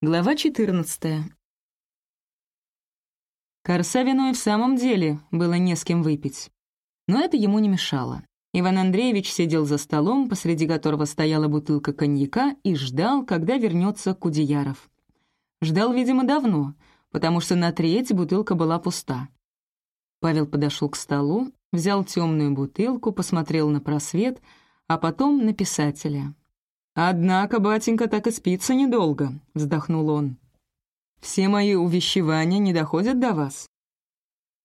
Глава 14. Корсавину и в самом деле было не с кем выпить. Но это ему не мешало. Иван Андреевич сидел за столом, посреди которого стояла бутылка коньяка, и ждал, когда вернется Кудеяров. Ждал, видимо, давно, потому что на треть бутылка была пуста. Павел подошел к столу, взял темную бутылку, посмотрел на просвет, а потом на писателя. «Однако, батенька, так и спится недолго», — вздохнул он. «Все мои увещевания не доходят до вас».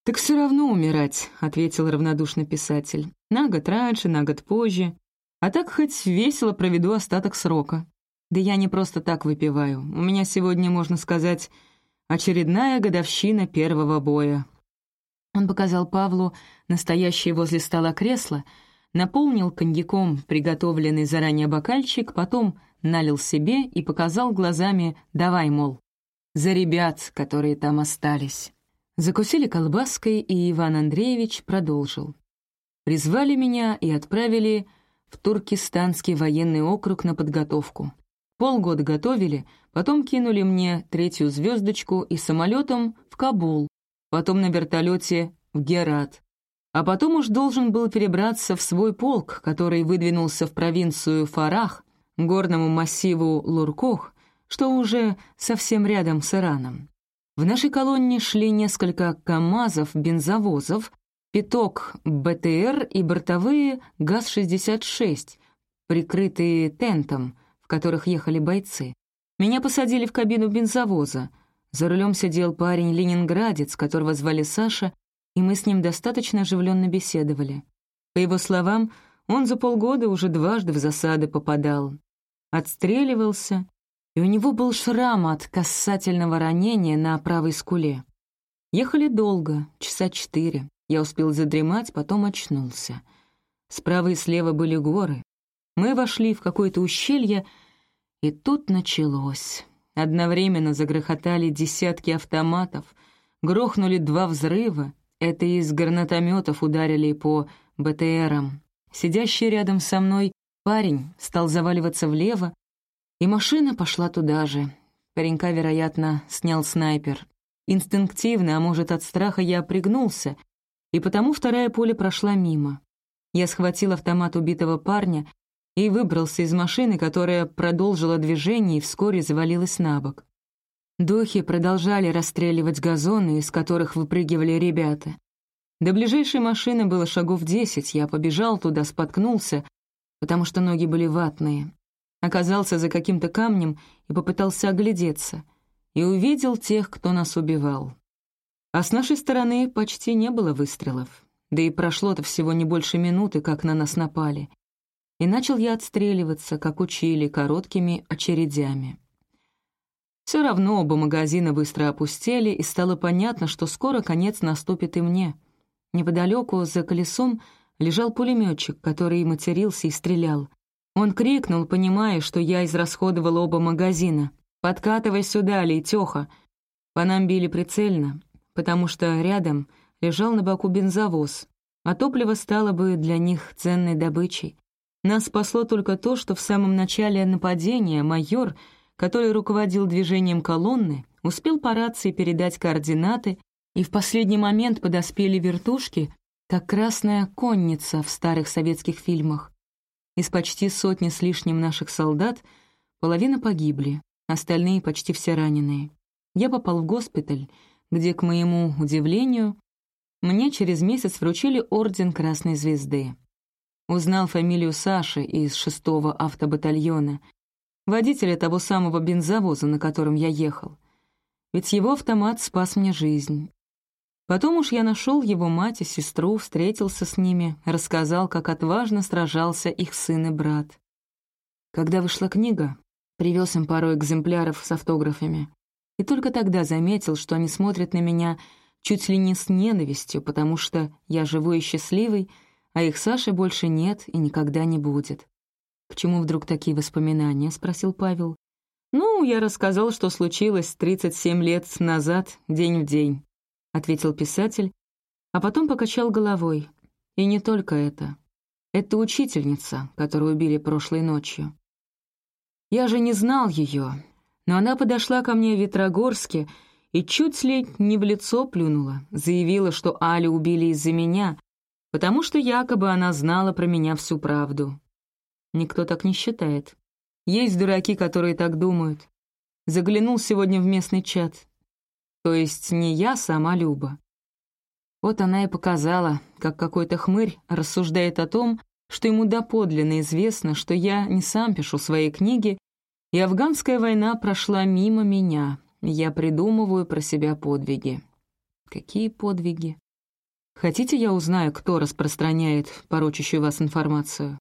«Так все равно умирать», — ответил равнодушно писатель. «На год раньше, на год позже. А так хоть весело проведу остаток срока. Да я не просто так выпиваю. У меня сегодня, можно сказать, очередная годовщина первого боя». Он показал Павлу настоящее возле стола кресло — наполнил коньяком приготовленный заранее бокальчик, потом налил себе и показал глазами «давай, мол». За ребят, которые там остались. Закусили колбаской, и Иван Андреевич продолжил. Призвали меня и отправили в Туркестанский военный округ на подготовку. Полгода готовили, потом кинули мне третью звездочку и самолетом в Кабул, потом на вертолете в Герат, а потом уж должен был перебраться в свой полк, который выдвинулся в провинцию Фарах, горному массиву Луркох, что уже совсем рядом с Ираном. В нашей колонне шли несколько КАМАЗов-бензовозов, пяток БТР и бортовые ГАЗ-66, прикрытые тентом, в которых ехали бойцы. Меня посадили в кабину бензовоза. За рулем сидел парень-ленинградец, которого звали Саша, и мы с ним достаточно оживленно беседовали. По его словам, он за полгода уже дважды в засады попадал. Отстреливался, и у него был шрам от касательного ранения на правой скуле. Ехали долго, часа четыре. Я успел задремать, потом очнулся. Справа и слева были горы. Мы вошли в какое-то ущелье, и тут началось. Одновременно загрохотали десятки автоматов, грохнули два взрыва, это из гранатометов ударили по БТРам. Сидящий рядом со мной парень стал заваливаться влево, и машина пошла туда же. Паренька, вероятно, снял снайпер. Инстинктивно, а может, от страха я пригнулся, и потому вторая пуля прошла мимо. Я схватил автомат убитого парня и выбрался из машины, которая продолжила движение и вскоре завалилась на бок. Духи продолжали расстреливать газоны, из которых выпрыгивали ребята. До ближайшей машины было шагов десять, я побежал туда, споткнулся, потому что ноги были ватные. Оказался за каким-то камнем и попытался оглядеться, и увидел тех, кто нас убивал. А с нашей стороны почти не было выстрелов, да и прошло-то всего не больше минуты, как на нас напали. И начал я отстреливаться, как учили, короткими очередями. Все равно оба магазина быстро опустели, и стало понятно, что скоро конец наступит и мне. Неподалеку, за колесом, лежал пулеметчик, который матерился и стрелял. Он крикнул, понимая, что я израсходовал оба магазина. «Подкатывай сюда, Лейтёха!» По нам били прицельно, потому что рядом лежал на боку бензовоз, а топливо стало бы для них ценной добычей. Нас спасло только то, что в самом начале нападения майор — который руководил движением колонны, успел по рации передать координаты, и в последний момент подоспели вертушки, как красная конница в старых советских фильмах. Из почти сотни с лишним наших солдат половина погибли, остальные почти все раненые. Я попал в госпиталь, где, к моему удивлению, мне через месяц вручили орден Красной Звезды. Узнал фамилию Саши из шестого автобатальона — водителя того самого бензовоза, на котором я ехал. Ведь его автомат спас мне жизнь. Потом уж я нашел его мать и сестру, встретился с ними, рассказал, как отважно сражался их сын и брат. Когда вышла книга, привез им пару экземпляров с автографами. И только тогда заметил, что они смотрят на меня чуть ли не с ненавистью, потому что я живой и счастливый, а их Саши больше нет и никогда не будет. «К чему вдруг такие воспоминания?» — спросил Павел. «Ну, я рассказал, что случилось 37 лет назад, день в день», — ответил писатель, а потом покачал головой. «И не только это. Это учительница, которую убили прошлой ночью. Я же не знал ее, Но она подошла ко мне в Ветрогорске и чуть ли не в лицо плюнула, заявила, что Алю убили из-за меня, потому что якобы она знала про меня всю правду. Никто так не считает. Есть дураки, которые так думают. Заглянул сегодня в местный чат. То есть не я, сама Люба. Вот она и показала, как какой-то хмырь рассуждает о том, что ему доподлинно известно, что я не сам пишу свои книги, и афганская война прошла мимо меня. Я придумываю про себя подвиги. Какие подвиги? Хотите, я узнаю, кто распространяет порочащую вас информацию?»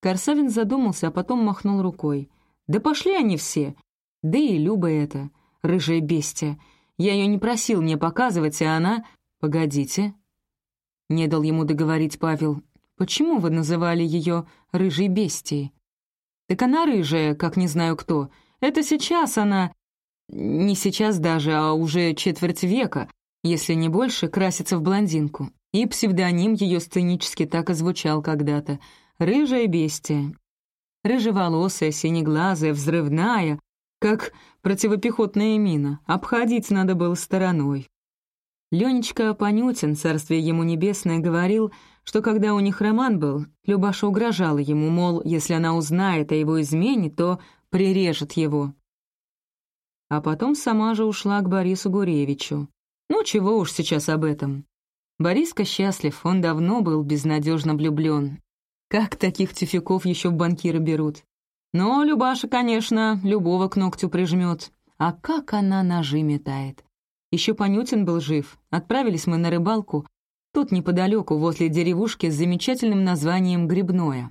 Корсавин задумался, а потом махнул рукой. «Да пошли они все! Да и Люба это, рыжая бестия. Я ее не просил мне показывать, а она... Погодите!» Не дал ему договорить Павел. «Почему вы называли ее рыжей бестией?» «Так она рыжая, как не знаю кто. Это сейчас она...» «Не сейчас даже, а уже четверть века если не больше, красится в блондинку. И псевдоним ее сценически так и звучал когда-то — «Рыжая бестия». Рыжеволосая, синеглазая, взрывная, как противопехотная мина, обходить надо было стороной. Ленечка Панютин, царствие ему небесное, говорил, что когда у них роман был, Любаша угрожала ему, мол, если она узнает о его измене, то прирежет его. А потом сама же ушла к Борису Гуревичу. Ну, чего уж сейчас об этом. Бориска счастлив, он давно был безнадежно влюблен. Как таких тюфяков еще банкиры берут? Но Любаша, конечно, любого к ногтю прижмет. А как она ножи метает. Еще Панютин был жив. Отправились мы на рыбалку. Тут неподалеку, возле деревушки с замечательным названием «Грибное».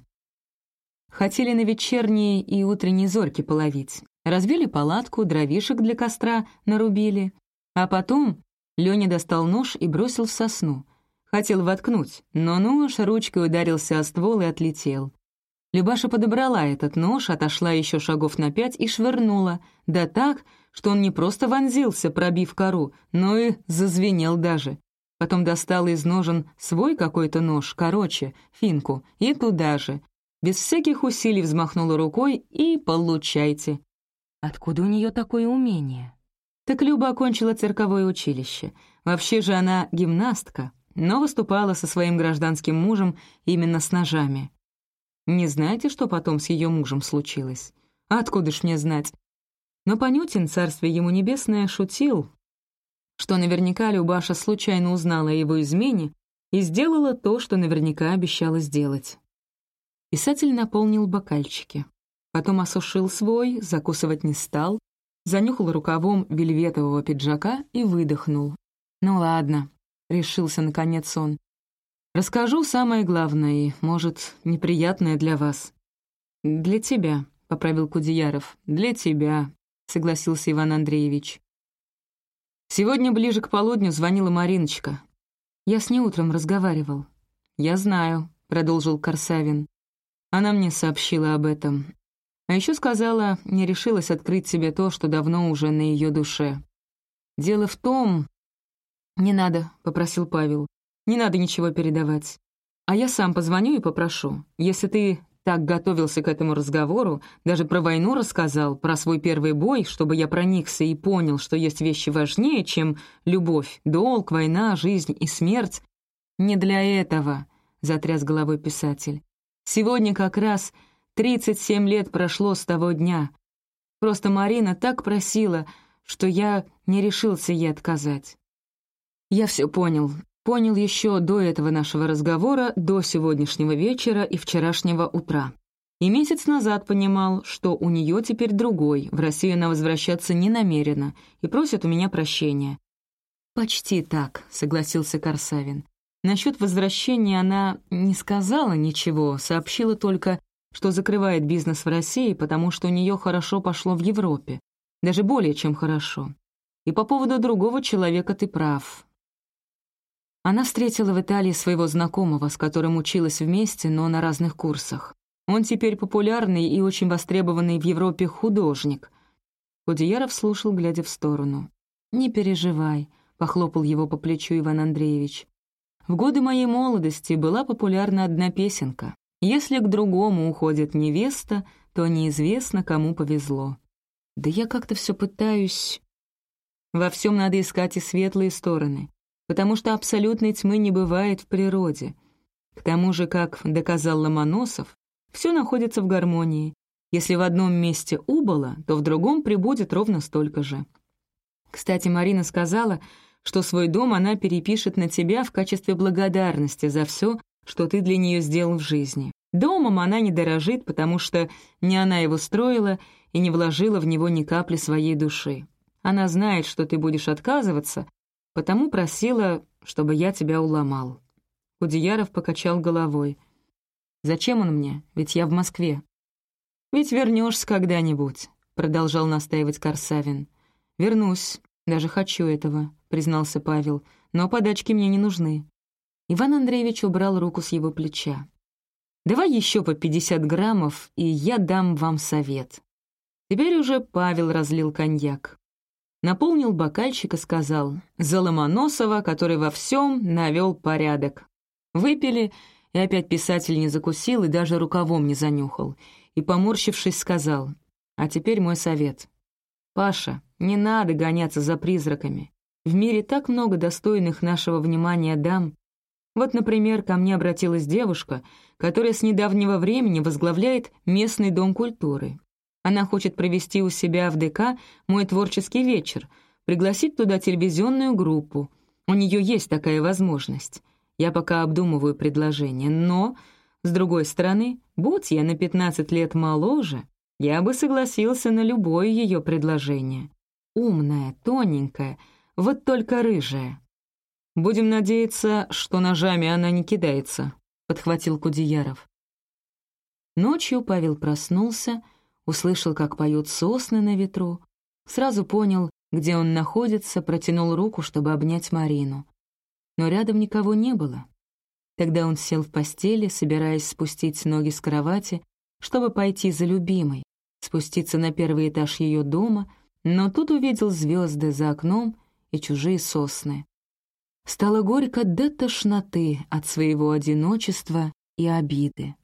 Хотели на вечерние и утренние зорьки половить. Разбили палатку, дровишек для костра нарубили. А потом Леня достал нож и бросил в сосну. Хотел воткнуть, но нож ручкой ударился о ствол и отлетел. Любаша подобрала этот нож, отошла еще шагов на пять и швырнула, да так, что он не просто вонзился, пробив кору, но и зазвенел даже. Потом достала из ножен свой какой-то нож, короче, финку, и туда же. Без всяких усилий взмахнула рукой и получайте. Откуда у нее такое умение? Так Люба окончила цирковое училище. Вообще же она гимнастка, но выступала со своим гражданским мужем именно с ножами. Не знаете, что потом с ее мужем случилось? Откуда ж мне знать? Но Панютин, царствие ему небесное, шутил, что наверняка Любаша случайно узнала о его измене и сделала то, что наверняка обещала сделать. Писатель наполнил бокальчики. Потом осушил свой, закусывать не стал, занюхал рукавом вельветового пиджака и выдохнул. «Ну ладно», — решился наконец он. «Расскажу самое главное и, может, неприятное для вас». «Для тебя», — поправил Кудеяров. «Для тебя», — согласился Иван Андреевич. «Сегодня ближе к полудню звонила Мариночка. Я с ней утром разговаривал». «Я знаю», — продолжил Корсавин. Она мне сообщила об этом. А еще сказала, не решилась открыть себе то, что давно уже на ее душе. «Дело в том...» «Не надо», — попросил Павел. «Не надо ничего передавать. А я сам позвоню и попрошу. Если ты так готовился к этому разговору, даже про войну рассказал, про свой первый бой, чтобы я проникся и понял, что есть вещи важнее, чем любовь, долг, война, жизнь и смерть. Не для этого», — затряс головой писатель. «Сегодня как раз Тридцать семь лет прошло с того дня. Просто Марина так просила, что я не решился ей отказать. Я все понял. Понял еще до этого нашего разговора, до сегодняшнего вечера и вчерашнего утра. И месяц назад понимал, что у нее теперь другой, в Россию она возвращаться не намерена и просит у меня прощения. «Почти так», — согласился Корсавин. Насчет возвращения она не сказала ничего, сообщила только, что закрывает бизнес в России, потому что у нее хорошо пошло в Европе. Даже более чем хорошо. И по поводу другого человека ты прав. Она встретила в Италии своего знакомого, с которым училась вместе, но на разных курсах. Он теперь популярный и очень востребованный в Европе художник. Худеяров слушал, глядя в сторону. «Не переживай», — похлопал его по плечу Иван Андреевич. «В годы моей молодости была популярна одна песенка. Если к другому уходит невеста, то неизвестно, кому повезло. Да я как-то все пытаюсь... Во всем надо искать и светлые стороны, потому что абсолютной тьмы не бывает в природе. К тому же, как доказал Ломоносов, все находится в гармонии. Если в одном месте убыло, то в другом прибудет ровно столько же. Кстати, Марина сказала, что свой дом она перепишет на тебя в качестве благодарности за все, что ты для нее сделал в жизни. Домом она не дорожит, потому что не она его строила и не вложила в него ни капли своей души. Она знает, что ты будешь отказываться, потому просила, чтобы я тебя уломал». Кудеяров покачал головой. «Зачем он мне? Ведь я в Москве». «Ведь вернешься когда-нибудь», — продолжал настаивать Корсавин. «Вернусь, даже хочу этого», — признался Павел, «но подачки мне не нужны». Иван Андреевич убрал руку с его плеча. «Давай еще по пятьдесят граммов, и я дам вам совет». Теперь уже Павел разлил коньяк. Наполнил бокальчик и сказал «За Ломоносова, который во всем навел порядок». Выпили, и опять писатель не закусил и даже рукавом не занюхал. И, поморщившись, сказал «А теперь мой совет. Паша, не надо гоняться за призраками. В мире так много достойных нашего внимания дам, вот, например, ко мне обратилась девушка, которая с недавнего времени возглавляет местный дом культуры. Она хочет провести у себя в ДК мой творческий вечер, пригласить туда телевизионную группу. У нее есть такая возможность. Я пока обдумываю предложение, но, с другой стороны, будь я на 15 лет моложе, я бы согласился на любое ее предложение. Умная, тоненькая, вот только рыжая. «Будем надеяться, что ножами она не кидается», — подхватил Кудеяров. Ночью Павел проснулся, услышал, как поют сосны на ветру, сразу понял, где он находится, протянул руку, чтобы обнять Марину. Но рядом никого не было. Тогда он сел в постели, собираясь спустить ноги с кровати, чтобы пойти за любимой, спуститься на первый этаж ее дома, но тут увидел звезды за окном и чужие сосны. Стало горько до тошноты от своего одиночества и обиды.